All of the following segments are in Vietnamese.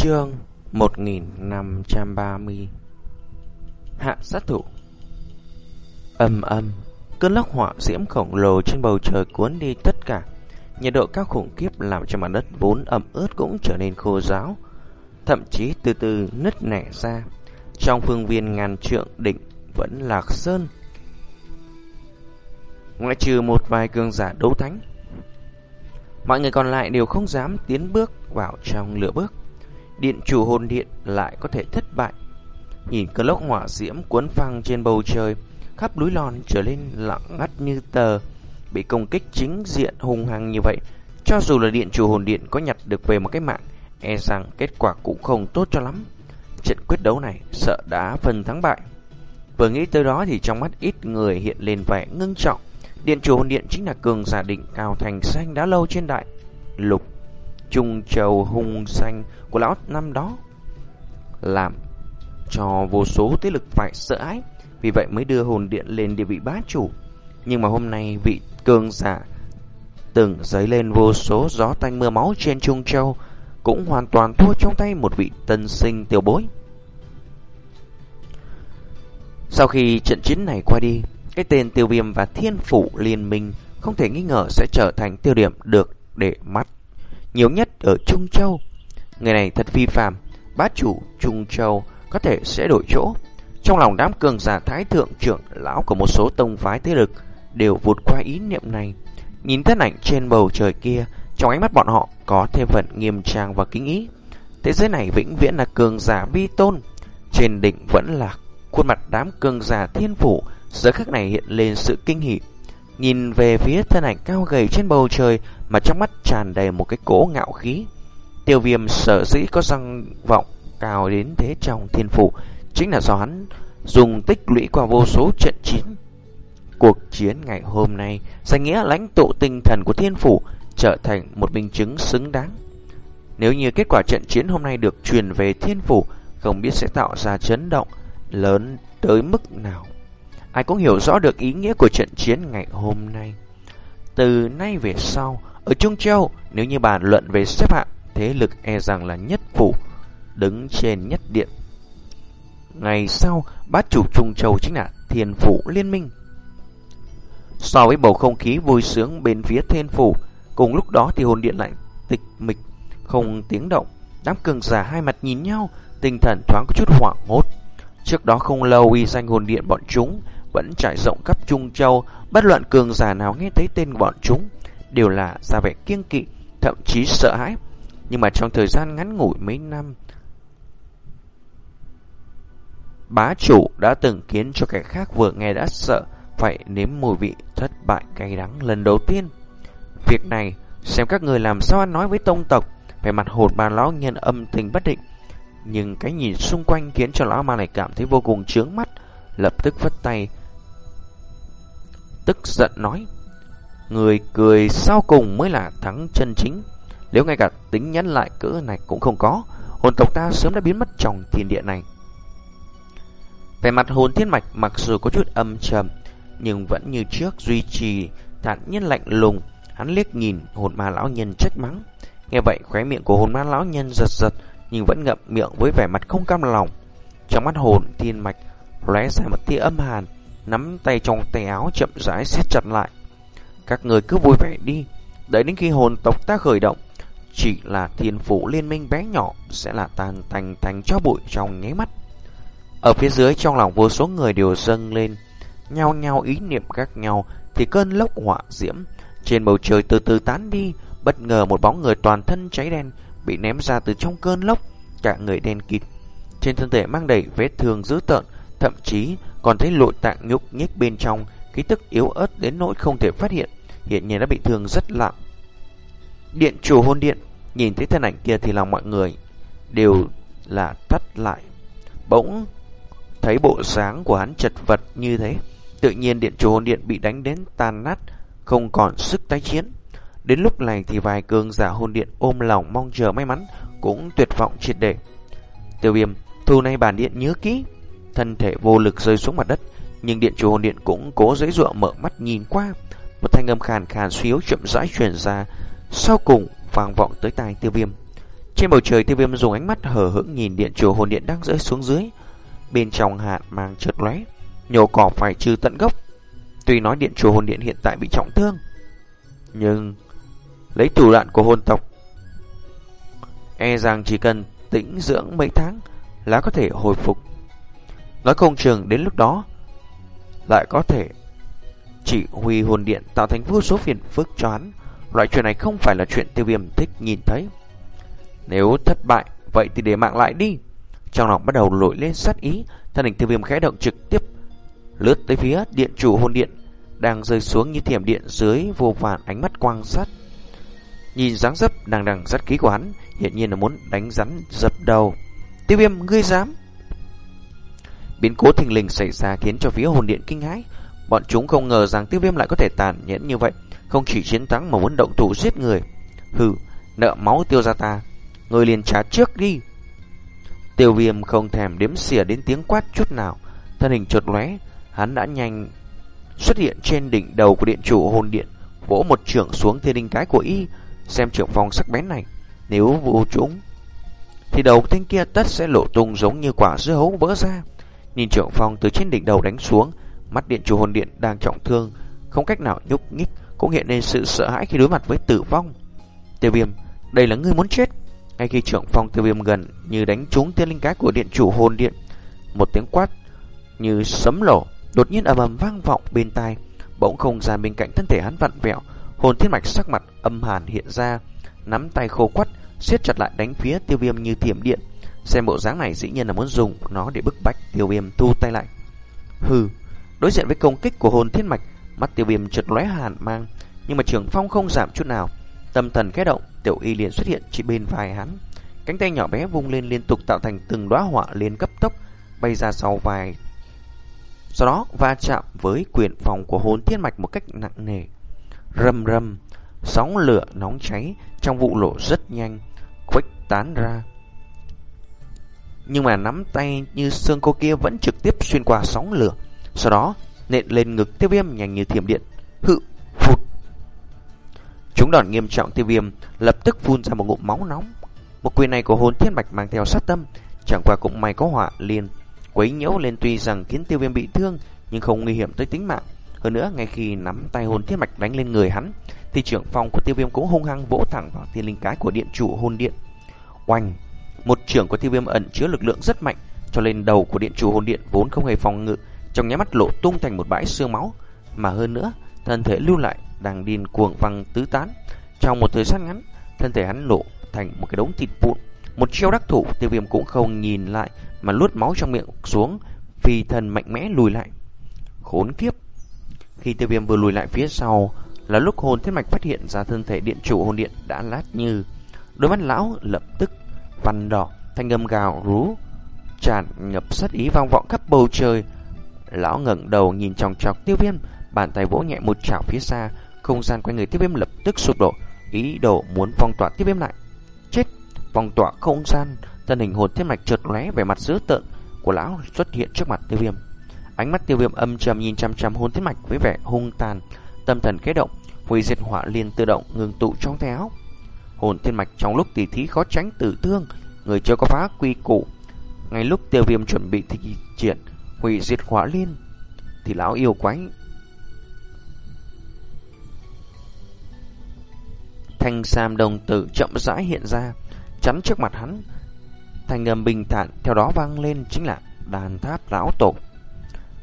Chương 1530 Hạ sát thủ. Âm âm, Cơn lốc hỏa diễm khổng lồ trên bầu trời cuốn đi tất cả. Nhiệt độ cao khủng khiếp làm cho mặt đất vốn ẩm ướt cũng trở nên khô ráo, Thậm chí từ từ nứt nẻ ra. Trong phương viên ngàn trượng đỉnh vẫn lạc sơn. Ngoại trừ một vài cường giả đấu thánh, Mọi người còn lại đều không dám tiến bước vào trong lửa bước. Điện chủ hồn điện lại có thể thất bại. Nhìn cơn lốc hỏa diễm cuốn phăng trên bầu trời, Khắp núi lòn trở lên lặng ngắt như tờ, Bị công kích chính diện hung hăng như vậy. Cho dù là điện chủ hồn điện có nhặt được về một cái mạng E rằng kết quả cũng không tốt cho lắm. Trận quyết đấu này sợ đã phần thắng bại. Vừa nghĩ tới đó thì trong mắt ít người hiện lên vẻ ngưng trọng. Điện chủ hồn điện chính là cường giả định cao thành xanh đã lâu trên đại. Lục Trung Châu hung xanh của lão năm đó, Làm cho vô số thế lực phải sợ hãi, Vì vậy mới đưa hồn điện lên địa vị bá chủ. Nhưng mà hôm nay vị cường giả Từng dấy lên vô số gió tanh mưa máu trên Trung Châu Cũng hoàn toàn thua trong tay một vị tân sinh tiểu bối. Sau khi trận chiến này qua đi, Cái tên tiêu viêm và thiên phủ liên minh Không thể nghi ngờ sẽ trở thành tiêu điểm được để mắt nhiều nhất ở Trung Châu. Người này thật phi phàm, bá chủ Trung Châu có thể sẽ đổi chỗ. Trong lòng đám cường giả thái thượng trưởng lão của một số tông phái thế lực đều vụt qua ý niệm này. Nhìn thân ảnh trên bầu trời kia, trong ánh mắt bọn họ có thêm phần nghiêm trang và kính ý. Thế giới này vĩnh viễn là cường giả vi tôn, trên đỉnh vẫn là khuôn mặt đám cường giả thiên phủ, giờ khắc này hiện lên sự kinh hỉ. Nhìn về phía thân ảnh cao gầy trên bầu trời mà trong mắt tràn đầy một cái cỗ ngạo khí. Tiêu viêm sở dĩ có răng vọng cao đến thế trong thiên phủ chính là do hắn dùng tích lũy qua vô số trận chiến. Cuộc chiến ngày hôm nay danh nghĩa lãnh tụ tinh thần của thiên phủ trở thành một minh chứng xứng đáng. Nếu như kết quả trận chiến hôm nay được truyền về thiên phủ, không biết sẽ tạo ra chấn động lớn tới mức nào. Ai cũng hiểu rõ được ý nghĩa của trận chiến ngày hôm nay. Từ nay về sau, ở Trung Châu, nếu như bàn luận về xếp hạng, thế lực e rằng là nhất phủ, đứng trên nhất điện. Ngày sau, bát chủ Trung Châu chính là Thiên Phủ Liên minh. So với bầu không khí vui sướng bên phía Thiên Phủ, cùng lúc đó thì hồn điện lại tịch mịch, không tiếng động. Đám cường giả hai mặt nhìn nhau, tinh thần thoáng có chút hoảng hốt. Trước đó không lâu uy danh hồn điện bọn chúng vẫn trải rộng khắp Trung Châu, bất luận cường giả nào nghe thấy tên bọn chúng đều là ra vẻ kiêng kỵ, thậm chí sợ hãi. Nhưng mà trong thời gian ngắn ngủi mấy năm, bá chủ đã từng khiến cho kẻ khác vừa nghe đã sợ phải nếm mùi vị thất bại cay đắng lần đầu tiên. Việc này, xem các người làm sao ăn nói với tông tộc, về mặt hồn bà lão nhân âm tình bất định. Nhưng cái nhìn xung quanh khiến cho lão ma này cảm thấy vô cùng chướng mắt, lập tức vất tay. Tức giận nói, Người cười sau cùng mới là thắng chân chính. Nếu ngay cả tính nhẫn lại cỡ này cũng không có, hồn tộc ta sớm đã biến mất trong thiên địa này. Về mặt hồn thiên mạch mặc dù có chút âm trầm, nhưng vẫn như trước duy trì thản nhiên lạnh lùng. Hắn liếc nhìn hồn ma lão nhân trách mắng. Nghe vậy khóe miệng của hồn ma lão nhân giật giật, nhưng vẫn ngậm miệng với vẻ mặt không cam lòng. Trong mắt hồn thiên mạch lóe ra một tia âm hàn, nắm tay trong tay áo chậm rãi siết chặt lại. Các người cứ vui vẻ đi, Đợi đến khi hồn tộc ta khởi động, Chỉ là thiên phủ liên minh bé nhỏ Sẽ là tan thành thành cho bụi trong nháy mắt Ở phía dưới trong lòng vô số người đều dâng lên Nhau nhau ý niệm khác nhau, Thì cơn lốc hỏa diễm Trên bầu trời từ từ tán đi, Bất ngờ một bóng người toàn thân cháy đen Bị ném ra từ trong cơn lốc, Cả người đen kịt Trên thân thể mang đầy vết thương dữ tợn, Thậm chí còn thấy nội tạng nhúc nhích bên trong Khí tức yếu ớt đến nỗi không thể phát hiện hiện nhiên đã bị thương rất nặng. Điện chủ hôn điện, nhìn thấy thân ảnh kia thì lòng mọi người đều là thắt lại. Bỗng thấy bộ dáng của hắn chật vật như thế, tự nhiên điện chủ hôn điện bị đánh đến tan nát, không còn sức tái chiến. Đến lúc này thì vài cường giả hôn điện ôm lòng mong chờ may mắn, cũng tuyệt vọng triệt để. Tiêu viêm, thu này bản điện nhớ kỹ, thân thể vô lực rơi xuống mặt đất, nhưng điện chủ hồn điện cũng cố dễ dụa mở mắt nhìn qua. Một thanh âm khàn khàn suy yếu chậm rãi truyền ra, sau cùng vang vọng tới tai tiêu viêm. Trên bầu trời tiêu viêm dùng ánh mắt hờ hững nhìn điện chủ hồn điện đang rơi xuống dưới. Bên trong hạt mang chợt lóe, nhổ cỏ phải trừ tận gốc. Tuy nói điện chủ hồn điện hiện tại bị trọng thương, nhưng lấy thủ đoạn của hồn tộc, e rằng chỉ cần tĩnh dưỡng mấy tháng là có thể hồi phục. Nói không chừng đến lúc đó lại có thể chỉ huy hồn điện tạo thành vô số phiền phức cho hắn. Loại chuyện này không phải là chuyện tiêu viêm thích nhìn thấy. Nếu thất bại, vậy thì để mạng lại đi. Trong lòng bắt đầu lội lên sát ý, thân hình tiêu viêm khẽ động trực tiếp lướt tới phía điện chủ hồn điện đang rơi xuống như thiểm điện dưới vô vàn ánh mắt quang sát. Nhìn dáng dấp đằng đằng sát ký của hắn, hiện nhiên là muốn đánh rắn dập đầu. Tiêu viêm, ngươi dám? Biến cố thình lình xảy ra khiến cho phía hồn điện kinh hãi. Bọn chúng không ngờ rằng tiêu viêm lại có thể tàn nhẫn như vậy, không chỉ chiến thắng mà muốn động thủ giết người. Hừ, nợ máu tiêu ra ta, người liền trả trước đi. Tiêu viêm không thèm đếm xỉa đến tiếng quát chút nào, thân hình chợt lóe, hắn đã nhanh xuất hiện trên đỉnh đầu của điện chủ hồn điện, vỗ một trưởng xuống thiên đinh cái của y, xem trưởng phong sắc bén này, nếu vô chúng thì đầu thanh kia tất sẽ lộ tung giống như quả dưa hấu vỡ ra. Nhìn trưởng phong từ trên đỉnh đầu đánh xuống, mắt điện chủ hồn điện đang trọng thương, không cách nào nhúc nhích, cũng hiện lên sự sợ hãi khi đối mặt với tử vong. Tiêu viêm, đây là ngươi muốn chết. Ngay khi trưởng phong tiêu viêm gần như đánh trúng tiên linh cái của điện chủ hồn điện, một tiếng quát như sấm lổ đột nhiên ầm ầm vang vọng bên tai, bỗng không gian bên cạnh thân thể hắn vặn vẹo, hồn thiên mạch sắc mặt âm hàn hiện ra, nắm tay khô quắt, siết chặt lại đánh phía tiêu viêm như thiểm điện. Xem bộ dáng này dĩ nhiên là muốn dùng nó để bức bách tiêu viêm thu tay lại. Hừ, đối diện với công kích của hồn thiên mạch, mắt tiêu viêm chợt lóe hàn mang, nhưng mà trường phong không giảm chút nào. Tâm thần khẽ động, tiểu y liền xuất hiện chỉ bên vai hắn. Cánh tay nhỏ bé vung lên liên tục tạo thành từng đóa họa liên cấp tốc, bay ra sau vai. Sau đó va chạm với quyền phòng của hồn thiên mạch một cách nặng nề. Rầm rầm, sóng lửa nóng cháy trong vụ lộ rất nhanh, khuếch tán ra. Nhưng mà nắm tay như xương cô kia vẫn trực tiếp xuyên qua sóng lửa, sau đó nện lên ngực tiêu viêm nhanh như thiểm điện, hự, phụt. Chúng đòn nghiêm trọng tiêu viêm lập tức phun ra một ngụm máu nóng. Một quyền này của hồn thiên mạch mang theo sát tâm, chẳng qua cũng may có họa liền quấy nhiễu lên tuy rằng khiến tiêu viêm bị thương nhưng không nguy hiểm tới tính mạng. Hơn nữa, ngay khi nắm tay hồn thiết mạch đánh lên người hắn, thì trưởng phòng của tiêu viêm cũng hung hăng vỗ thẳng vào thiên linh cái của điện chủ hồn điện. Oanh! Một trưởng của tiêu viêm ẩn chứa lực lượng rất mạnh, cho lên đầu của điện chủ hồn điện vốn không hề phòng ngự, trong nháy mắt lộ tung thành một bãi xương máu. Mà hơn nữa, thân thể lưu lại đang điên cuồng văng tứ tán. Trong một thời gian ngắn, thân thể hắn lộ thành một cái đống thịt vụn. Một chiêu đắc thủ, tiêu viêm cũng không nhìn lại mà luốt máu trong miệng xuống, phi thần mạnh mẽ lùi lại. Khốn kiếp! Khi tiêu viêm vừa lùi lại phía sau, là lúc hồn thiết mạch phát hiện ra thân thể điện chủ hồn điện đã lát như. Đôi mắt lão lập tức văn đỏ, thanh âm gào rú, tràn ngập sát ý vang vọng khắp bầu trời. Lão ngẩng đầu nhìn trong chọc tiêu viêm, bàn tay vỗ nhẹ một chảo phía xa, không gian quanh người tiêu viêm lập tức sụp đổ, ý đồ muốn phong tỏa tiêu viêm lại. Chết! Phong tỏa không gian, thân hình hồn thiết mạch chợt lóe về mặt dữ tợn của lão xuất hiện trước mặt tiêu viêm. Ánh mắt tiêu viêm âm trầm nhìn chăm chăm hồn thiết mạch với vẻ hung tàn, tâm thần kết động, hủy diệt hỏa liên tự động ngừng tụ trong tay áo. Hồn thiên mạch trong lúc tỉ thí khó tránh tử thương, người chưa có phá quy củ. Ngay lúc tiêu viêm chuẩn bị thi triển hủy diệt hỏa liên, thì lão yêu quái thanh sam đồng tử chậm rãi hiện ra, chắn trước mặt hắn. Thanh âm bình thản theo đó vang lên chính là đàn tháp lão tổ.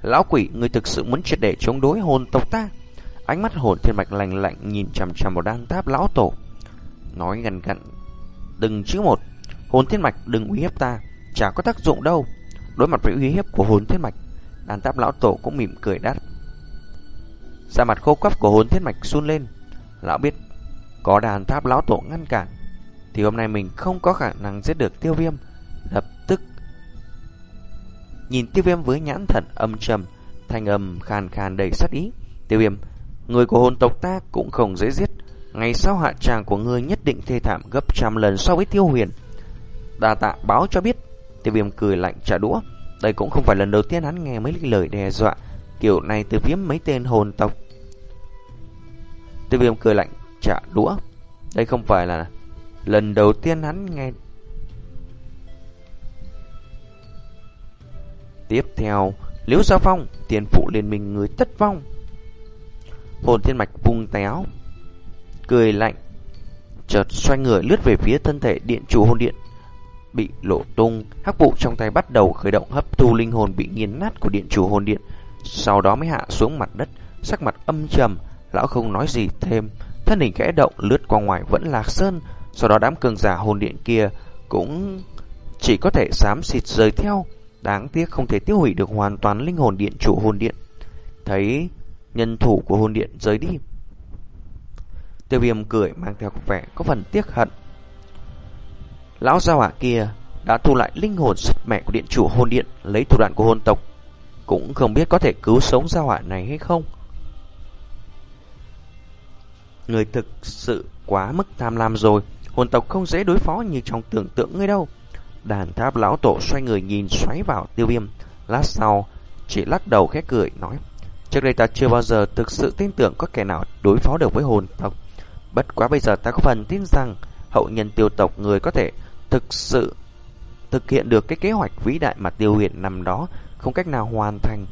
Lão quỷ, người thực sự muốn triệt để chống đối hồn tộc ta. Ánh mắt hồn thiên mạch lạnh lạnh nhìn chằm chằm vào đan tháp lão tổ. Nói gần gặn, đừng chữ một, hồn thiên mạch đừng uy hiếp ta, chả có tác dụng đâu. Đối mặt với uy hiếp của hồn thiên mạch, đàn tháp lão tổ cũng mỉm cười đắt. Da mặt khô quắp của hồn thiên mạch run lên. Lão biết, có đàn tháp lão tổ ngăn cản, thì hôm nay mình không có khả năng giết được tiêu viêm. Lập tức nhìn tiêu viêm với nhãn thần âm trầm, thanh âm khàn khàn đầy sát ý. Tiêu viêm, người của hồn tộc ta cũng không dễ giết. Ngày sau hạ tràng của ngươi nhất định thê thảm gấp trăm lần so với tiêu huyền. Đà tạ báo cho biết, Tiêu viêm cười lạnh trả đũa. Đây cũng không phải lần đầu tiên hắn nghe mấy lời đe dọa, Kiểu này từ phía mấy tên hồn tộc. Tiêu viêm cười lạnh trả đũa. Đây không phải là lần đầu tiên hắn nghe. Tiếp theo, Liễu gia Phong, Tiền phụ liên minh người tất vong. Hồn thiên mạch vung téo cười lạnh, chợt xoay người lướt về phía thân thể điện chủ hồn điện. Bị lộ tung, hắc vụ trong tay bắt đầu khởi động hấp thu linh hồn bị nghiền nát của điện chủ hồn điện, sau đó mới hạ xuống mặt đất, sắc mặt âm trầm, lão không nói gì thêm, thân hình kẽ động lướt qua ngoài vẫn lạc sơn, sau đó đám cường giả hồn điện kia cũng chỉ có thể xám xịt rời theo, đáng tiếc không thể tiêu hủy được hoàn toàn linh hồn điện chủ hồn điện. Thấy nhân thủ của hồn điện rời đi, Tiêu viêm cười mang theo vẻ có phần tiếc hận. Lão gia hỏa kia đã thu lại linh hồn sức mẹ của điện chủ hồn điện lấy thủ đoạn của hồn tộc. Cũng không biết có thể cứu sống gia hỏa này hay không. Người thực sự quá mức tham lam rồi. Hồn tộc không dễ đối phó như trong tưởng tượng ngươi đâu. Đàn tháp lão tổ xoay người nhìn xoáy vào tiêu viêm. Lát sau, chỉ lắc đầu khẽ cười nói. Trước đây ta chưa bao giờ thực sự tin tưởng có kẻ nào đối phó được với hồn tộc. Bất quá bây giờ ta có phần tin rằng hậu nhân tiêu tộc người có thể thực sự thực hiện được cái kế hoạch vĩ đại mà tiêu huyền năm đó không cách nào hoàn thành.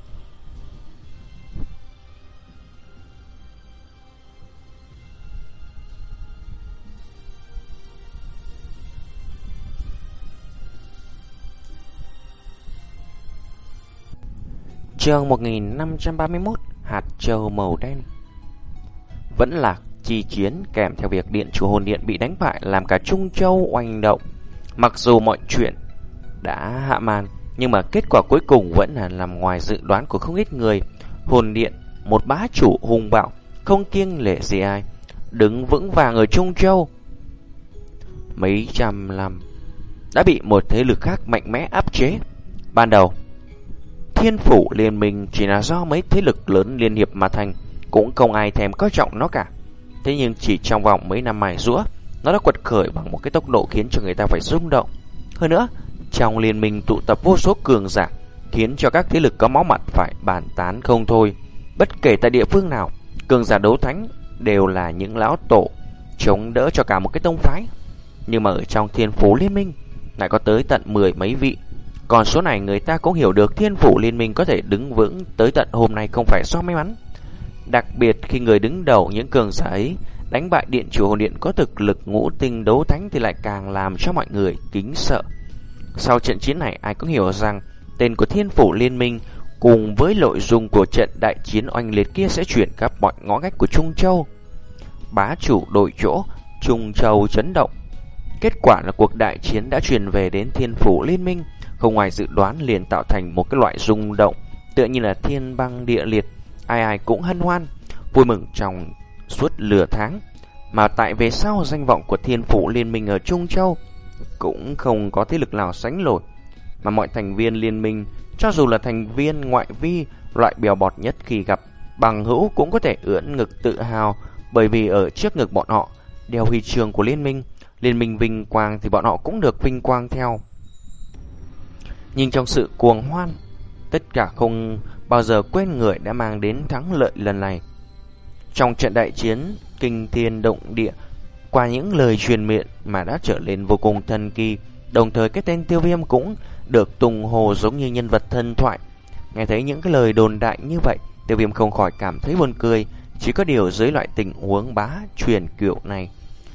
Chương 1531 Hạt châu màu đen Vẫn là chi chiến kèm theo việc điện chủ hồn điện bị đánh bại làm cả Trung Châu oanh động. Mặc dù mọi chuyện đã hạ màn, nhưng mà kết quả cuối cùng vẫn là nằm ngoài dự đoán của không ít người. Hồn điện, một bá chủ hùng bạo, không kiêng lệ gì ai, đứng vững vàng ở Trung Châu. Mấy trăm năm đã bị một thế lực khác mạnh mẽ áp chế. Ban đầu, thiên phủ liên minh chỉ là do mấy thế lực lớn liên hiệp mà thành, cũng không ai thèm coi trọng nó cả. Thế nhưng chỉ trong vòng mấy năm mài rũa, nó đã quật khởi bằng một cái tốc độ khiến cho người ta phải rung động. Hơn nữa, trong liên minh tụ tập vô số cường giả, khiến cho các thế lực có máu mặt phải bàn tán không thôi. Bất kể tại địa phương nào, cường giả đấu thánh đều là những lão tổ chống đỡ cho cả một cái tông phái. Nhưng mà ở trong thiên phủ liên minh lại có tới tận mười mấy vị. Còn số này người ta cũng hiểu được thiên phủ liên minh có thể đứng vững tới tận hôm nay không phải do may mắn, Đặc biệt khi người đứng đầu những cường giả ấy đánh bại điện chủ hồn điện có thực lực ngũ tinh đấu thánh thì lại càng làm cho mọi người kính sợ. Sau trận chiến này ai cũng hiểu rằng tên của thiên phủ liên minh cùng với nội dung của trận đại chiến oanh liệt kia sẽ chuyển khắp mọi ngõ ngách của Trung Châu. Bá chủ đổi chỗ, Trung Châu chấn động. Kết quả là cuộc đại chiến đã truyền về đến thiên phủ liên minh, không ngoài dự đoán liền tạo thành một cái loại rung động, tựa như là thiên băng địa liệt ai ai cũng hân hoan, vui mừng trong suốt lửa tháng. Mà tại về sau danh vọng của thiên phủ liên minh ở Trung Châu cũng không có thế lực nào sánh nổi. Mà mọi thành viên liên minh, cho dù là thành viên ngoại vi, loại bèo bọt nhất khi gặp bằng hữu cũng có thể ưỡn ngực tự hào bởi vì ở trước ngực bọn họ đeo huy chương của liên minh. Liên minh vinh quang thì bọn họ cũng được vinh quang theo. Nhưng trong sự cuồng hoan, tất cả không bao giờ quên người đã mang đến thắng lợi lần này. Trong trận đại chiến, kinh thiên động địa, qua những lời truyền miệng mà đã trở nên vô cùng thần kỳ, đồng thời cái tên tiêu viêm cũng được tung hồ giống như nhân vật thân thoại. Nghe thấy những cái lời đồn đại như vậy, tiêu viêm không khỏi cảm thấy buồn cười, chỉ có điều dưới loại tình huống bá truyền kiểu này.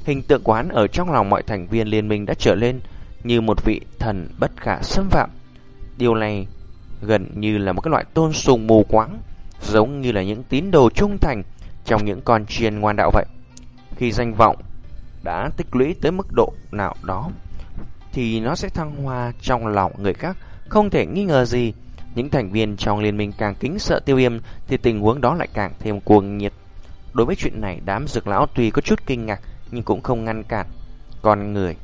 Hình tượng quán ở trong lòng mọi thành viên liên minh đã trở lên như một vị thần bất khả xâm phạm. Điều này gần như là một cái loại tôn sùng mù quáng, giống như là những tín đồ trung thành trong những con chiên ngoan đạo vậy. Khi danh vọng đã tích lũy tới mức độ nào đó, thì nó sẽ thăng hoa trong lòng người khác, không thể nghi ngờ gì. Những thành viên trong liên minh càng kính sợ tiêu viêm thì tình huống đó lại càng thêm cuồng nhiệt. Đối với chuyện này, đám dược lão tuy có chút kinh ngạc nhưng cũng không ngăn cản. Còn người,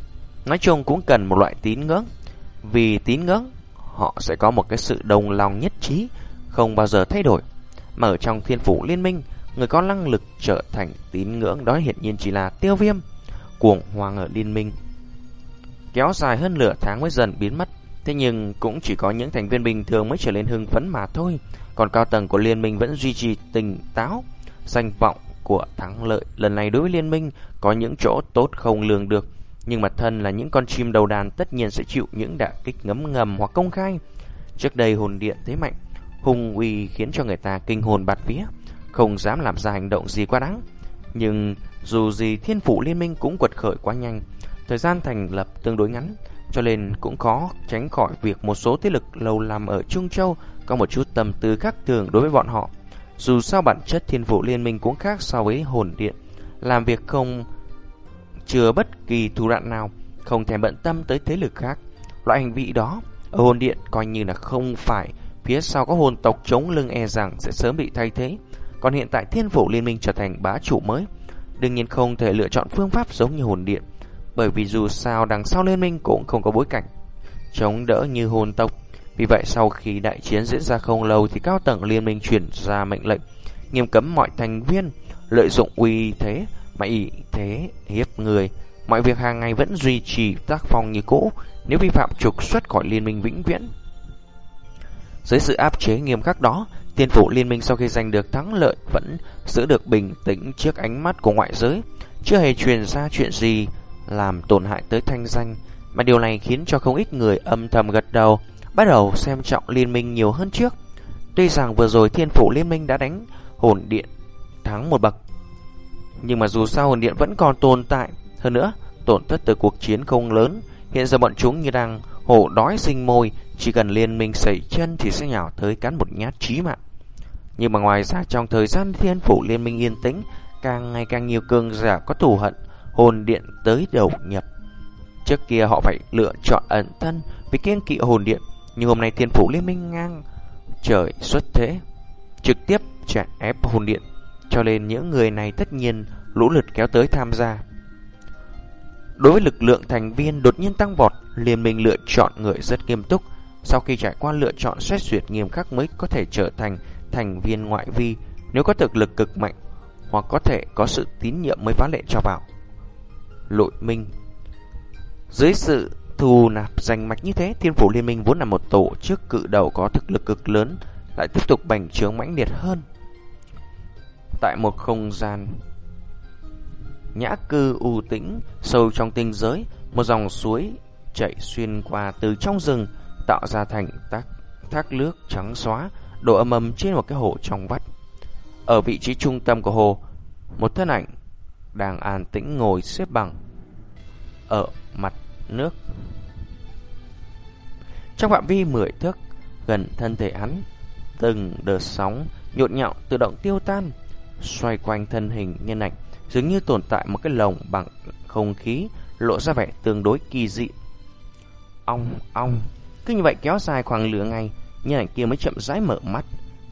nói chung cũng cần một loại tín ngưỡng. Vì tín ngưỡng họ sẽ có một cái sự đồng lòng nhất trí, không bao giờ thay đổi. Mà ở trong thiên phủ liên minh, người có năng lực trở thành tín ngưỡng đó hiện nhiên chỉ là tiêu viêm, cuồng hoàng ở liên minh. Kéo dài hơn nửa tháng mới dần biến mất, thế nhưng cũng chỉ có những thành viên bình thường mới trở lên hưng phấn mà thôi. Còn cao tầng của liên minh vẫn duy trì tỉnh táo, danh vọng của thắng lợi lần này đối với liên minh có những chỗ tốt không lường được nhưng mà thân là những con chim đầu đàn tất nhiên sẽ chịu những đả kích ngấm ngầm hoặc công khai. Trước đây hồn điện thế mạnh, hung uy khiến cho người ta kinh hồn bạt vía, không dám làm ra hành động gì quá đáng. Nhưng dù gì thiên phủ liên minh cũng quật khởi quá nhanh, thời gian thành lập tương đối ngắn, cho nên cũng khó tránh khỏi việc một số thế lực lâu làm ở Trung Châu có một chút tâm tư khác thường đối với bọn họ. Dù sao bản chất thiên phủ liên minh cũng khác so với hồn điện, làm việc không chưa bất kỳ thủ đoạn nào, không thèm bận tâm tới thế lực khác. Loại hành vi đó ở hồn điện coi như là không phải phía sau có hồn tộc chống lưng e rằng sẽ sớm bị thay thế. Còn hiện tại thiên phủ liên minh trở thành bá chủ mới, đương nhiên không thể lựa chọn phương pháp giống như hồn điện, bởi vì dù sao đằng sau liên minh cũng không có bối cảnh chống đỡ như hồn tộc. Vì vậy sau khi đại chiến diễn ra không lâu thì cao tầng liên minh chuyển ra mệnh lệnh nghiêm cấm mọi thành viên lợi dụng uy thế mà ý thế hiếp người. Mọi việc hàng ngày vẫn duy trì tác phong như cũ, nếu vi phạm trục xuất khỏi liên minh vĩnh viễn. Dưới sự áp chế nghiêm khắc đó, tiên phủ liên minh sau khi giành được thắng lợi vẫn giữ được bình tĩnh trước ánh mắt của ngoại giới, chưa hề truyền ra chuyện gì làm tổn hại tới thanh danh, mà điều này khiến cho không ít người âm thầm gật đầu, bắt đầu xem trọng liên minh nhiều hơn trước. Tuy rằng vừa rồi thiên phủ liên minh đã đánh hồn điện thắng một bậc, nhưng mà dù sao hồn điện vẫn còn tồn tại, hơn nữa tổn thất từ cuộc chiến không lớn, hiện giờ bọn chúng như đang hổ đói sinh môi, chỉ cần liên minh sẩy chân thì sẽ nhào tới cắn một nhát chí mạng. Nhưng mà ngoài ra trong thời gian thiên phủ liên minh yên tĩnh, càng ngày càng nhiều cường giả có thù hận, hồn điện tới đầu nhập. Trước kia họ phải lựa chọn ẩn thân vì kiên kỵ hồn điện, nhưng hôm nay thiên phủ liên minh ngang trời xuất thế, trực tiếp chặn ép hồn điện, cho nên những người này tất nhiên lũ lượt kéo tới tham gia. Đối với lực lượng thành viên đột nhiên tăng vọt, liên minh lựa chọn người rất nghiêm túc. Sau khi trải qua lựa chọn xét duyệt nghiêm khắc mới có thể trở thành thành viên ngoại vi nếu có thực lực cực mạnh hoặc có thể có sự tín nhiệm mới phá lệ cho vào. Lội minh Dưới sự thù nạp danh mạch như thế, Thiên phủ Liên minh vốn là một tổ chức cự đầu có thực lực cực lớn, lại tiếp tục bành trướng mãnh liệt hơn. Tại một không gian nhã cư u tĩnh sâu trong tinh giới, một dòng suối chạy xuyên qua từ trong rừng tạo ra thành tác thác nước trắng xóa đổ âm ầm trên một cái hồ trong vắt. Ở vị trí trung tâm của hồ, một thân ảnh đang an tĩnh ngồi xếp bằng ở mặt nước. Trong phạm vi mười thước gần thân thể hắn, từng đợt sóng nhộn nhạo tự động tiêu tan, xoay quanh thân hình nhân ảnh dường như tồn tại một cái lồng bằng không khí lộ ra vẻ tương đối kỳ dị. Ong, ong, cứ như vậy kéo dài khoảng lửa ngày, nhân ảnh kia mới chậm rãi mở mắt.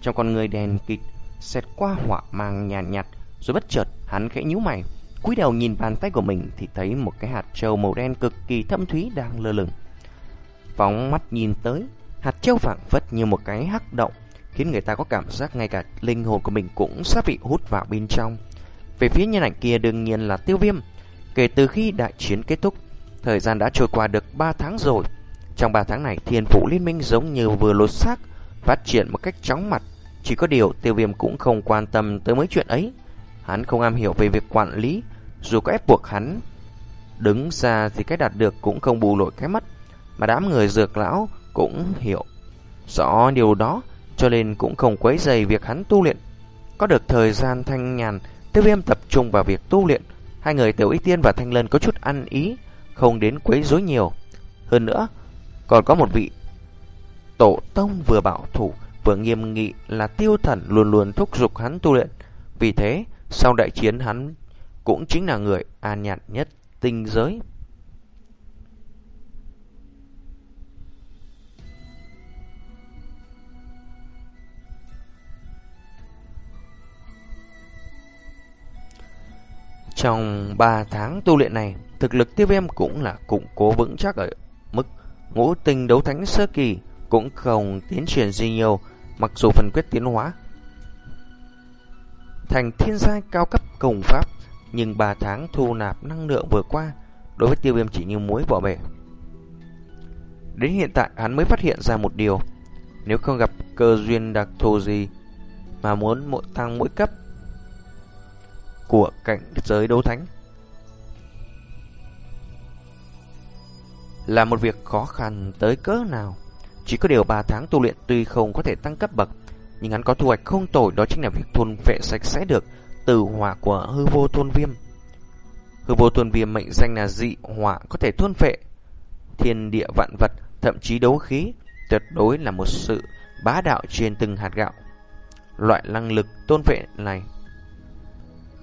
Trong con người đèn kịch, xẹt qua hỏa mang nhàn nhạt, nhạt, rồi bất chợt hắn khẽ nhíu mày, cúi đầu nhìn bàn tay của mình thì thấy một cái hạt châu màu đen cực kỳ thâm thúy đang lơ lửng. Phóng mắt nhìn tới, hạt châu phảng phất như một cái hắc động, khiến người ta có cảm giác ngay cả linh hồn của mình cũng sắp bị hút vào bên trong. Về phía nhân ảnh kia đương nhiên là tiêu viêm. Kể từ khi đại chiến kết thúc, thời gian đã trôi qua được 3 tháng rồi. Trong 3 tháng này, thiên phủ liên minh giống như vừa lột xác, phát triển một cách chóng mặt. Chỉ có điều tiêu viêm cũng không quan tâm tới mấy chuyện ấy. Hắn không am hiểu về việc quản lý, dù có ép buộc hắn. Đứng ra thì cái đạt được cũng không bù lội cái mất. Mà đám người dược lão cũng hiểu rõ điều đó, cho nên cũng không quấy dày việc hắn tu luyện. Có được thời gian thanh nhàn, Tiêu viêm tập trung vào việc tu luyện. Hai người Tiểu Y Tiên và Thanh Lân có chút ăn ý Không đến quấy rối nhiều. Hơn nữa Còn có một vị Tổ tông vừa bảo thủ Vừa nghiêm nghị là tiêu thần Luôn luôn thúc giục hắn tu luyện. Vì thế sau đại chiến hắn Cũng chính là người an nhàn nhất tinh giới. Trong 3 tháng tu luyện này, thực lực tiêu viêm cũng là củng cố vững chắc ở mức ngũ tinh đấu thánh sơ kỳ, cũng không tiến triển gì nhiều, mặc dù phần quyết tiến hóa. Thành thiên giai cao cấp công pháp, nhưng 3 tháng thu nạp năng lượng vừa qua, đối với tiêu viêm chỉ như muối bỏ bể. Đến hiện tại hắn mới phát hiện ra một điều, nếu không gặp cơ duyên đặc thù gì mà muốn mỗi tăng mỗi cấp của cảnh giới đấu thánh. Là một việc khó khăn tới cỡ nào. Chỉ có điều 3 tháng tu luyện tuy không có thể tăng cấp bậc, nhưng hắn có thu hoạch không tồi đó chính là việc thôn vệ sạch sẽ được từ hỏa của hư vô thôn viêm. Hư vô thôn viêm mệnh danh là dị hỏa có thể thôn vệ thiên địa vạn vật, thậm chí đấu khí, tuyệt đối là một sự bá đạo trên từng hạt gạo. Loại năng lực tôn vệ này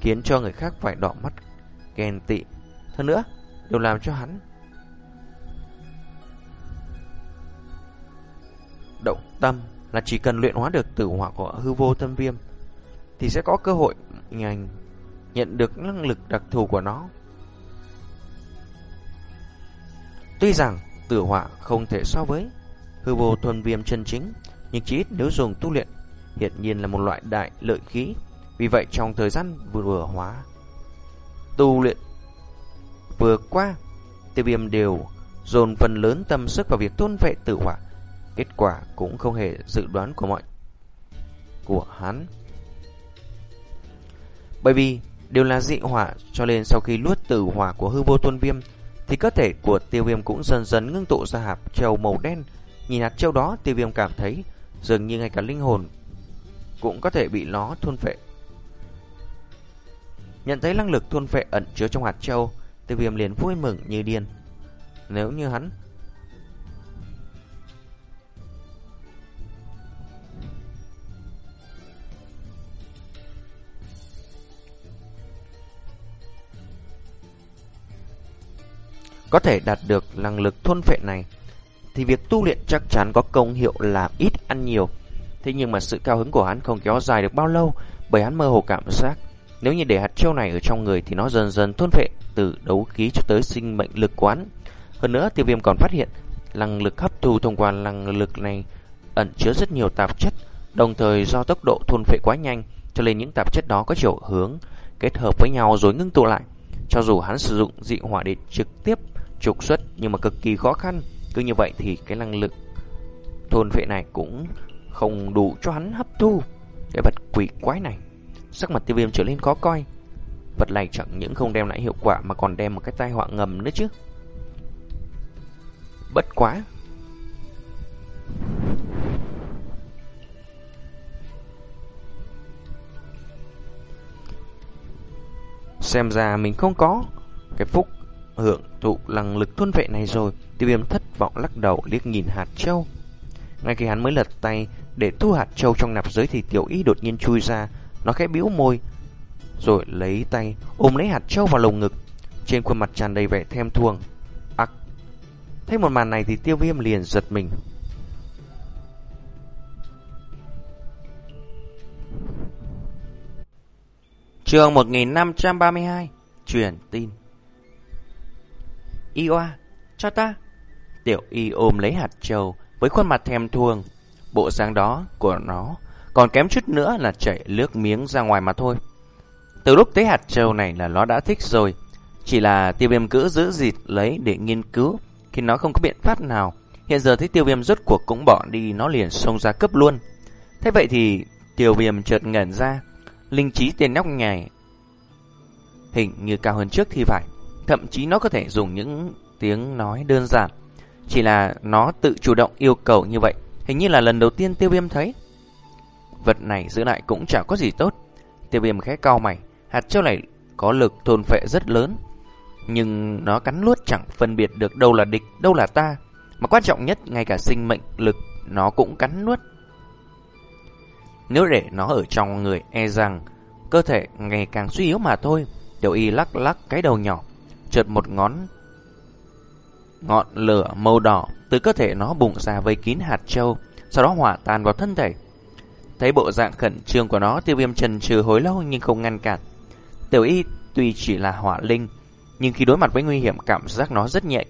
khiến cho người khác phải đỏ mắt, ghen tị. Hơn nữa, đều làm cho hắn động tâm là chỉ cần luyện hóa được tử hỏa của hư vô tâm viêm thì sẽ có cơ hội ngành nhận được năng lực đặc thù của nó. Tuy rằng tử hỏa không thể so với hư vô thuần viêm chân chính, nhưng chỉ ít nếu dùng tu luyện, hiện nhiên là một loại đại lợi khí. Vì vậy trong thời gian vừa hóa tu luyện vừa qua, tiêu viêm đều dồn phần lớn tâm sức vào việc tôn vệ tử hỏa. Kết quả cũng không hề dự đoán của mọi của hắn. Bởi vì đều là dị hỏa cho nên sau khi luốt tử hỏa của hư vô tuôn viêm thì cơ thể của tiêu viêm cũng dần dần ngưng tụ ra hạt châu màu đen. Nhìn hạt châu đó tiêu viêm cảm thấy dường như ngay cả linh hồn cũng có thể bị nó thôn phệ. Nhận thấy năng lực thôn phệ ẩn chứa trong hạt châu, tiêu viêm liền vui mừng như điên. Nếu như hắn có thể đạt được năng lực thôn phệ này, thì việc tu luyện chắc chắn có công hiệu làm ít ăn nhiều. Thế nhưng mà sự cao hứng của hắn không kéo dài được bao lâu, bởi hắn mơ hồ cảm giác nếu như để hạt châu này ở trong người thì nó dần dần thôn phệ từ đấu khí cho tới sinh mệnh lực quán. Hơn nữa, tiêu viêm còn phát hiện năng lực hấp thu thông qua năng lực này ẩn chứa rất nhiều tạp chất, đồng thời do tốc độ thôn phệ quá nhanh, cho nên những tạp chất đó có chiều hướng kết hợp với nhau rồi ngưng tụ lại. Cho dù hắn sử dụng dị hỏa để trực tiếp trục xuất nhưng mà cực kỳ khó khăn. Cứ như vậy thì cái năng lực thôn vệ này cũng không đủ cho hắn hấp thu cái vật quỷ quái này. Sắc mặt tiêu viêm trở nên khó coi. Vật này chẳng những không đem lại hiệu quả mà còn đem một cái tai họa ngầm nữa chứ. Bất quá. Xem ra mình không có cái phúc hưởng thụ năng lực thôn vệ này rồi. Tiêu viêm thất vọng lắc đầu liếc nhìn hạt châu. Ngay khi hắn mới lật tay để thu hạt châu trong nạp giới thì tiểu y đột nhiên chui ra. Nó khẽ bĩu môi rồi lấy tay ôm lấy hạt châu vào lồng ngực. Trên khuôn mặt tràn đầy vẻ thèm thuồng. Ác. Thấy một màn này thì tiêu viêm liền giật mình. Trường 1532 Truyền tin Y oa, cho ta. Tiểu y ôm lấy hạt châu với khuôn mặt thèm thuồng. Bộ dáng đó của nó còn kém chút nữa là chảy nước miếng ra ngoài mà thôi. Từ lúc thấy hạt châu này là nó đã thích rồi. Chỉ là tiêu viêm cứ giữ dịt lấy để nghiên cứu khi nó không có biện pháp nào. Hiện giờ thấy tiêu viêm rốt cuộc cũng bỏ đi, nó liền xông ra cấp luôn. Thế vậy thì tiêu viêm chợt ngẩn ra. Linh trí tiền nhóc nhảy. hình như cao hơn trước thì phải. Thậm chí nó có thể dùng những tiếng nói đơn giản. Chỉ là nó tự chủ động yêu cầu như vậy. Hình như là lần đầu tiên tiêu viêm thấy. Vật này giữ lại cũng chẳng có gì tốt. Tiêu viêm khẽ cao mày. Hạt châu này có lực thôn phệ rất lớn. Nhưng nó cắn luốt chẳng phân biệt được đâu là địch, đâu là ta. Mà quan trọng nhất, ngay cả sinh mệnh lực nó cũng cắn nuốt. Nếu để nó ở trong người e rằng cơ thể ngày càng suy yếu mà thôi. Tiểu y lắc lắc cái đầu nhỏ chợt một ngón ngọn lửa màu đỏ từ cơ thể nó bùng ra vây kín hạt châu, sau đó hỏa tan vào thân thể. Thấy bộ dạng khẩn trương của nó, tiêu viêm trần trừ hối lâu nhưng không ngăn cản. Tiểu y tuy chỉ là hỏa linh, nhưng khi đối mặt với nguy hiểm cảm giác nó rất nhạy.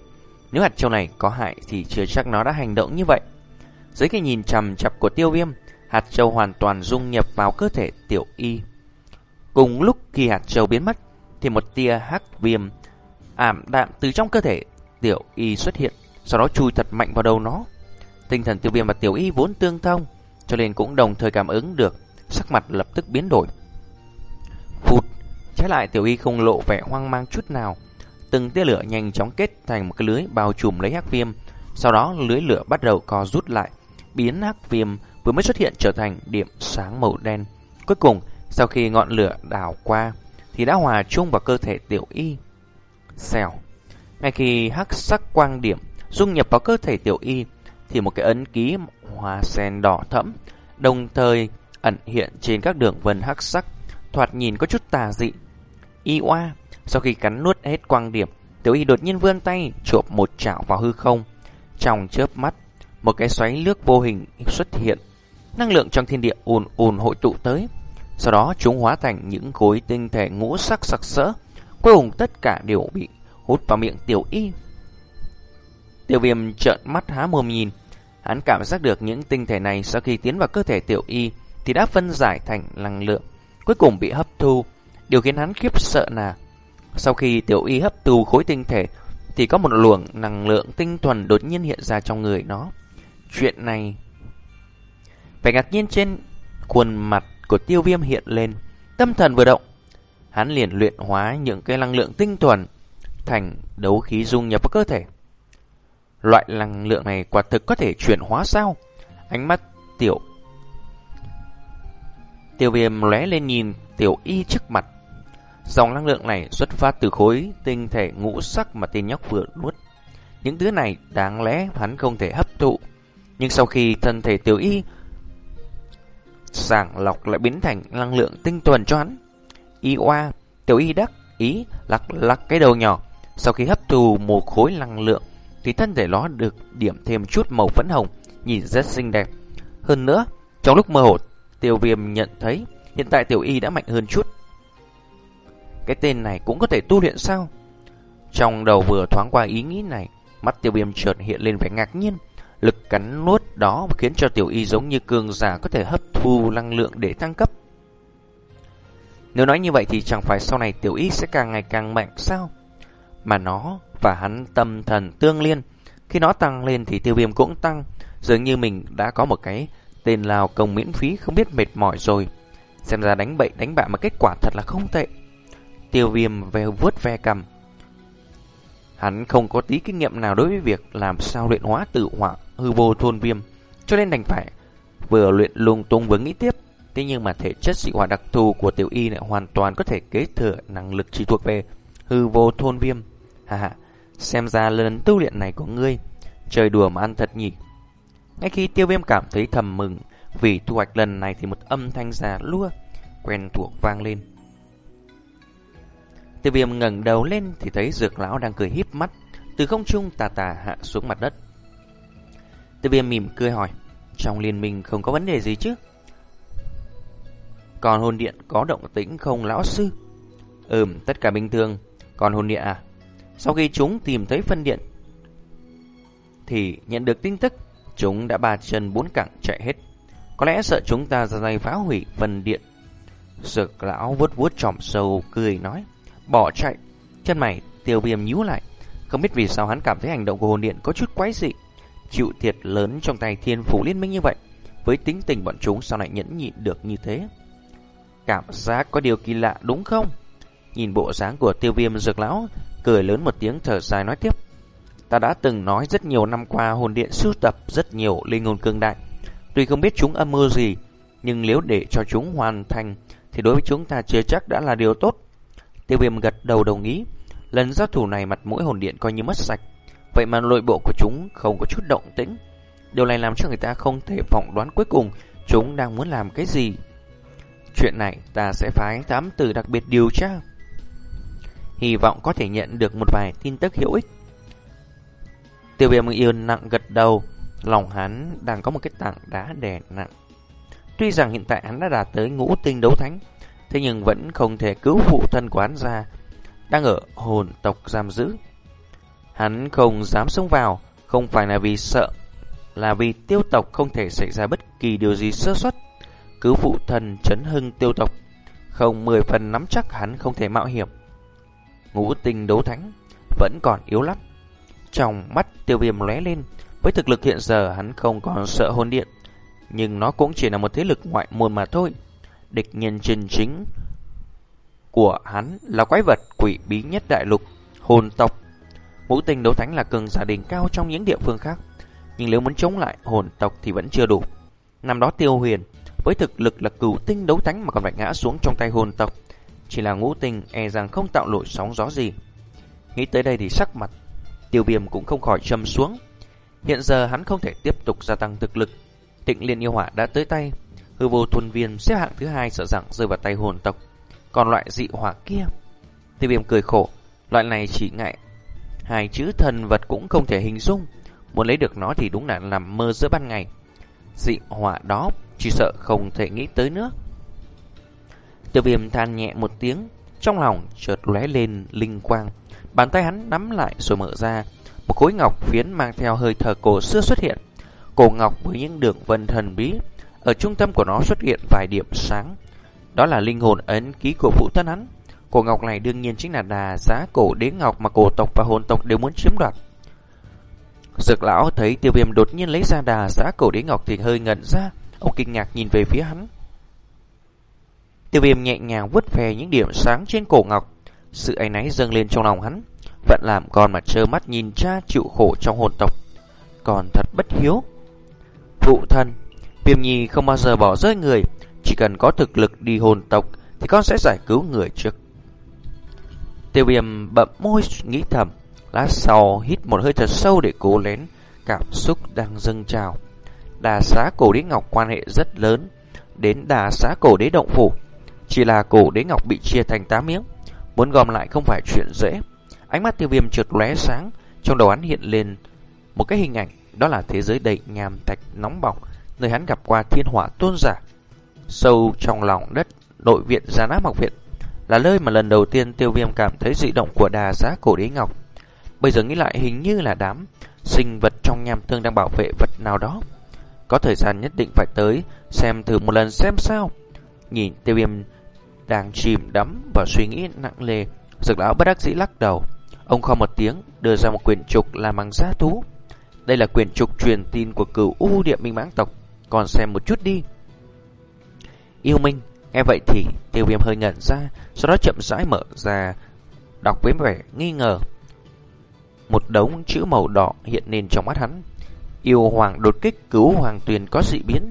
Nếu hạt châu này có hại thì chưa chắc nó đã hành động như vậy. Dưới cái nhìn trầm chập của tiêu viêm, hạt châu hoàn toàn dung nhập vào cơ thể tiểu y. Cùng lúc khi hạt châu biến mất, thì một tia hắc viêm ảm đạm từ trong cơ thể tiểu y xuất hiện, sau đó chui thật mạnh vào đầu nó. Tinh thần tiêu viêm và tiểu y vốn tương thông, cho nên cũng đồng thời cảm ứng được, sắc mặt lập tức biến đổi. Phụt, trái lại tiểu y không lộ vẻ hoang mang chút nào, từng tia lửa nhanh chóng kết thành một cái lưới bao trùm lấy hắc viêm, Sau đó lưới lửa bắt đầu co rút lại, biến hắc viêm vừa mới xuất hiện trở thành điểm sáng màu đen. Cuối cùng, sau khi ngọn lửa đảo qua, thì đã hòa chung vào cơ thể tiểu y. Xèo. Ngay khi hắc sắc quang điểm dung nhập vào cơ thể tiểu y, thì một cái ấn ký hoa sen đỏ thẫm, đồng thời ẩn hiện trên các đường vân hắc sắc, thoạt nhìn có chút tà dị. Y oa, sau khi cắn nuốt hết quang điểm, tiểu y đột nhiên vươn tay chộp một chảo vào hư không. Trong chớp mắt, một cái xoáy nước vô hình xuất hiện. Năng lượng trong thiên địa ùn ùn hội tụ tới. Sau đó chúng hóa thành những khối tinh thể ngũ sắc sặc sỡ. Cuối cùng tất cả đều bị hút vào miệng tiểu y. Tiểu viêm trợn mắt há mồm nhìn. Hắn cảm giác được những tinh thể này sau khi tiến vào cơ thể tiểu y thì đã phân giải thành năng lượng. Cuối cùng bị hấp thu. Điều khiến hắn khiếp sợ là sau khi tiểu y hấp thu khối tinh thể thì có một luồng năng lượng tinh thuần đột nhiên hiện ra trong người nó. Chuyện này... Vẻ ngạc nhiên trên khuôn mặt của tiêu viêm hiện lên, tâm thần vừa động. Hắn liền luyện hóa những cái năng lượng tinh thuần thành đấu khí dung nhập vào cơ thể. Loại năng lượng này quả thực có thể chuyển hóa sao? Ánh mắt tiểu Tiêu viêm lóe lên nhìn tiểu y trước mặt. Dòng năng lượng này xuất phát từ khối tinh thể ngũ sắc mà tên nhóc vừa nuốt. Những thứ này đáng lẽ hắn không thể hấp thụ. Nhưng sau khi thân thể tiểu y sàng lọc lại biến thành năng lượng tinh tuần cho hắn. Y oa, tiểu y đắc, ý, lắc lắc cái đầu nhỏ. Sau khi hấp thụ một khối năng lượng, thì thân thể nó được điểm thêm chút màu phấn hồng, nhìn rất xinh đẹp. Hơn nữa, trong lúc mơ hồ, tiêu viêm nhận thấy hiện tại tiểu y đã mạnh hơn chút. Cái tên này cũng có thể tu luyện sao? Trong đầu vừa thoáng qua ý nghĩ này, mắt tiêu viêm chợt hiện lên vẻ ngạc nhiên. Lực cắn nuốt đó khiến cho tiểu y giống như cường giả có thể hấp thu năng lượng để thăng cấp. Nếu nói như vậy thì chẳng phải sau này tiểu y sẽ càng ngày càng mạnh sao? Mà nó và hắn tâm thần tương liên. Khi nó tăng lên thì tiêu viêm cũng tăng. Dường như mình đã có một cái tên lào công miễn phí không biết mệt mỏi rồi. Xem ra đánh bậy đánh bạ mà kết quả thật là không tệ. Tiêu viêm về vớt ve cầm. Hắn không có tí kinh nghiệm nào đối với việc làm sao luyện hóa tự hỏa hư vô thôn viêm, cho nên đành phải vừa luyện lung tung vừa nghĩ tiếp. Thế nhưng mà thể chất dị hỏa đặc thù của tiểu y lại hoàn toàn có thể kế thừa năng lực chỉ thuộc về hư vô thôn viêm. Hà hà, xem ra lần tu luyện này của ngươi, trời đùa mà ăn thật nhỉ. Ngay khi tiêu viêm cảm thấy thầm mừng, vì thu hoạch lần này thì một âm thanh già lua, quen thuộc vang lên. Tiêu viêm ngẩng đầu lên thì thấy dược lão đang cười híp mắt, từ không trung tà tà hạ xuống mặt đất. Tiêu viêm mỉm cười hỏi, trong liên minh không có vấn đề gì chứ? Còn hồn điện có động tĩnh không lão sư? Ừm, tất cả bình thường. Còn hồn điện à? Sau khi chúng tìm thấy phân điện, thì nhận được tin tức, chúng đã ba chân bốn cẳng chạy hết. Có lẽ sợ chúng ta ra tay phá hủy phân điện. Dược lão vuốt vuốt tròm sâu cười nói, bỏ chạy. Chân mày tiêu viêm nhíu lại, không biết vì sao hắn cảm thấy hành động của hồn điện có chút quái dị chịu thiệt lớn trong tay thiên phủ liên minh như vậy. Với tính tình bọn chúng sao lại nhẫn nhịn được như thế? Cảm giác có điều kỳ lạ đúng không? Nhìn bộ dáng của tiêu viêm dược lão, cười lớn một tiếng thở dài nói tiếp. Ta đã từng nói rất nhiều năm qua hồn điện sưu tập rất nhiều linh hồn cương đại. Tuy không biết chúng âm mưu gì, nhưng nếu để cho chúng hoàn thành thì đối với chúng ta chưa chắc đã là điều tốt. Tiêu viêm gật đầu đồng ý. Lần giao thủ này mặt mũi hồn điện coi như mất sạch. Vậy mà nội bộ của chúng không có chút động tĩnh. Điều này làm cho người ta không thể vọng đoán cuối cùng chúng đang muốn làm cái gì. Chuyện này ta sẽ phái tám từ đặc biệt điều tra. Hy vọng có thể nhận được một vài tin tức hữu ích. Tiêu viêm yêu nặng gật đầu, lòng hắn đang có một cái tảng đá đè nặng. Tuy rằng hiện tại hắn đã đạt tới ngũ tinh đấu thánh, thế nhưng vẫn không thể cứu phụ thân của hắn ra, đang ở hồn tộc giam giữ. Hắn không dám xông vào, không phải là vì sợ, là vì tiêu tộc không thể xảy ra bất kỳ điều gì sơ suất. Cứu phụ thân chấn hưng tiêu tộc, không mười phần nắm chắc hắn không thể mạo hiểm. Ngũ tinh đấu thánh vẫn còn yếu lắm. Trong mắt tiêu viêm lóe lên, với thực lực hiện giờ hắn không còn sợ hồn điện, nhưng nó cũng chỉ là một thế lực ngoại môn mà thôi. Địch nhân chân chính của hắn là quái vật quỷ bí nhất đại lục, hồn tộc Ngũ tinh đấu thánh là cường giả đỉnh cao trong những địa phương khác. Nhưng nếu muốn chống lại hồn tộc thì vẫn chưa đủ. Năm đó tiêu huyền, với thực lực là cửu tinh đấu thánh mà còn phải ngã xuống trong tay hồn tộc. Chỉ là ngũ tinh e rằng không tạo nổi sóng gió gì. Nghĩ tới đây thì sắc mặt tiêu viêm cũng không khỏi châm xuống. Hiện giờ hắn không thể tiếp tục gia tăng thực lực. Tịnh liên yêu hỏa đã tới tay. Hư vô thuần viên xếp hạng thứ hai sợ rằng rơi vào tay hồn tộc. Còn loại dị hỏa kia. Tiêu viêm cười khổ. Loại này chỉ ngại. Hai chữ thần vật cũng không thể hình dung. Muốn lấy được nó thì đúng là nằm mơ giữa ban ngày. Dị hỏa đó chỉ sợ không thể nghĩ tới nữa. Tiêu viêm than nhẹ một tiếng. Trong lòng chợt lóe lên linh quang. Bàn tay hắn nắm lại rồi mở ra. Một khối ngọc phiến mang theo hơi thở cổ xưa xuất hiện. Cổ ngọc với những đường vân thần bí. Ở trung tâm của nó xuất hiện vài điểm sáng. Đó là linh hồn ấn ký của phụ thân hắn. Cổ ngọc này đương nhiên chính là đà giá cổ đế ngọc mà cổ tộc và hồn tộc đều muốn chiếm đoạt. Dược lão thấy tiêu viêm đột nhiên lấy ra đà giá cổ đế ngọc thì hơi ngẩn ra. Ông kinh ngạc nhìn về phía hắn. Tiêu viêm nhẹ nhàng vứt về những điểm sáng trên cổ ngọc. Sự áy náy dâng lên trong lòng hắn. Vẫn làm con mà trơ mắt nhìn cha chịu khổ trong hồn tộc. Còn thật bất hiếu. Phụ thân, viêm nhi không bao giờ bỏ rơi người. Chỉ cần có thực lực đi hồn tộc thì con sẽ giải cứu người trước. Tiêu viêm bậm môi nghĩ thầm. Lát sau hít một hơi thật sâu để cố lén cảm xúc đang dâng trào. Đà xá cổ đế ngọc quan hệ rất lớn đến đà xá cổ đế động phủ. Chỉ là cổ đế ngọc bị chia thành 8 miếng. Muốn gom lại không phải chuyện dễ. Ánh mắt tiêu viêm trượt lóe sáng, trong đầu hắn hiện lên một cái hình ảnh, đó là thế giới đầy nhàm thạch nóng bỏng, nơi hắn gặp qua thiên hỏa tôn giả. Sâu trong lòng đất, nội viện Gia Nát Học Viện, là nơi mà lần đầu tiên tiêu viêm cảm thấy dị động của đà giá cổ đế ngọc. Bây giờ nghĩ lại hình như là đám sinh vật trong nham tương đang bảo vệ vật nào đó. Có thời gian nhất định phải tới, xem thử một lần xem sao. Nhìn tiêu viêm đang chìm đắm vào suy nghĩ nặng nề, dược lão bất đắc dĩ lắc đầu. Ông kho một tiếng, đưa ra một quyển trục làm bằng giá thú. Đây là quyển trục truyền tin của cửu U Địa Minh Mãng tộc, còn xem một chút đi. Yêu Minh, nghe vậy thì tiêu viêm hơi ngẩn ra, sau đó chậm rãi mở ra, đọc với vẻ nghi ngờ. Một đống chữ màu đỏ hiện lên trong mắt hắn. Yêu Hoàng đột kích cứu Hoàng Tuyền có dị biến.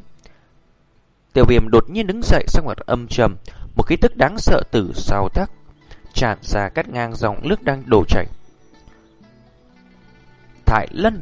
Tiêu viêm đột nhiên đứng dậy sang mặt âm trầm, một khí tức đáng sợ từ sau thác, tràn ra cắt ngang dòng nước đang đổ chảy. Thải Lân